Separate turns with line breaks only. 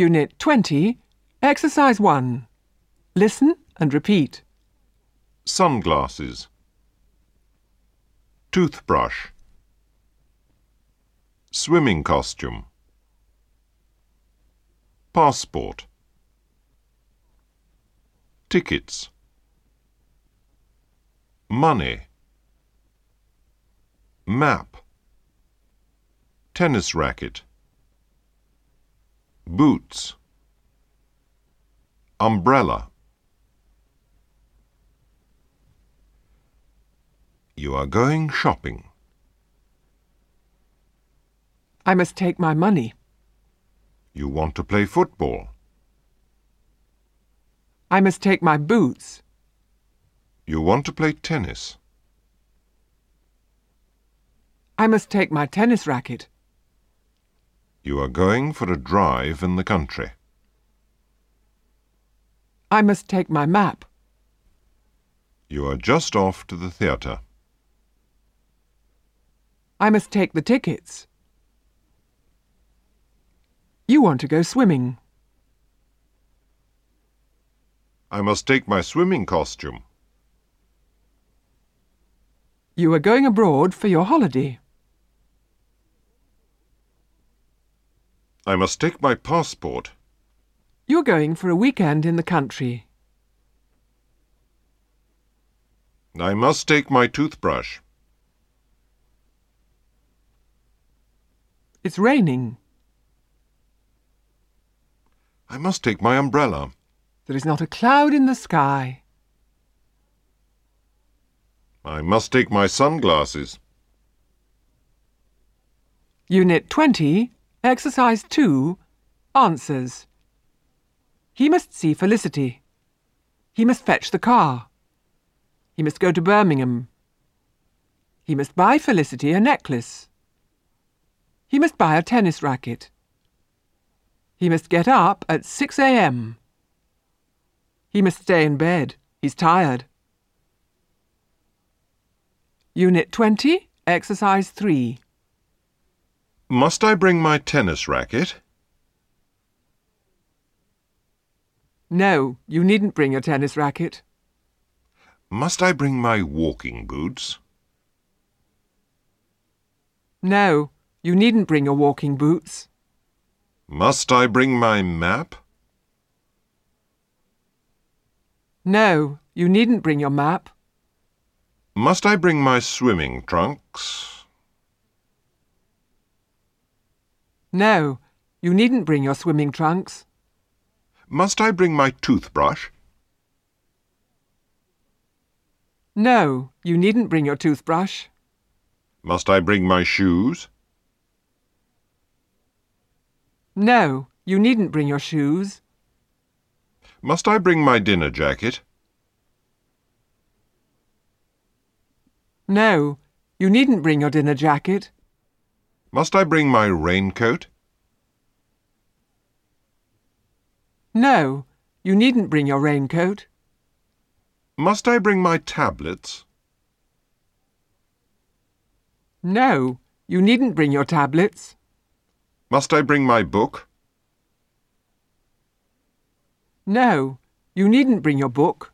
Unit 20, Exercise 1. Listen and repeat.
Sunglasses. Toothbrush. Swimming costume. Passport. Tickets. Money. Map. Tennis racket. Boots. Umbrella. You are going shopping.
I must take my money.
You want to play football.
I must take my boots.
You want to play tennis.
I must take my tennis racket.
You are going for a drive in the country.
I must take my map.
You are just off to the theatre.
I must take the tickets. You want to go swimming.
I must take my swimming costume.
You are going abroad for your holiday.
I must take my passport.
You're going for a weekend in the country.
I must take my toothbrush.
It's raining.
I must take my umbrella.
There is not a cloud in the sky.
I must take my sunglasses.
Unit 20, Exercise 2, Answers. He must see Felicity. He must fetch the car. He must go to Birmingham. He must buy Felicity a necklace. He must buy a tennis racket. He must get up at 6 a.m. He must stay in bed. He's tired. Unit 20, Exercise 3.
Must I bring my tennis racket?
No, you needn't bring your tennis racket.
Must I bring my walking boots?
No, you needn't bring your walking boots.
Must I bring my map?
No, you needn't bring your map.
Must I bring my swimming trunks?
No, you needn't bring your swimming trunks.
Must I bring my toothbrush?
No, you needn't bring your toothbrush.
Must I bring my shoes?
No, you needn't bring your shoes.
Must I bring my dinner jacket?
No, you needn't bring your dinner jacket.
Must I bring my raincoat?
No, you needn't bring your raincoat.
Must I bring my tablets?
No, you needn't bring your tablets.
Must I bring my book?
No, you needn't bring your book.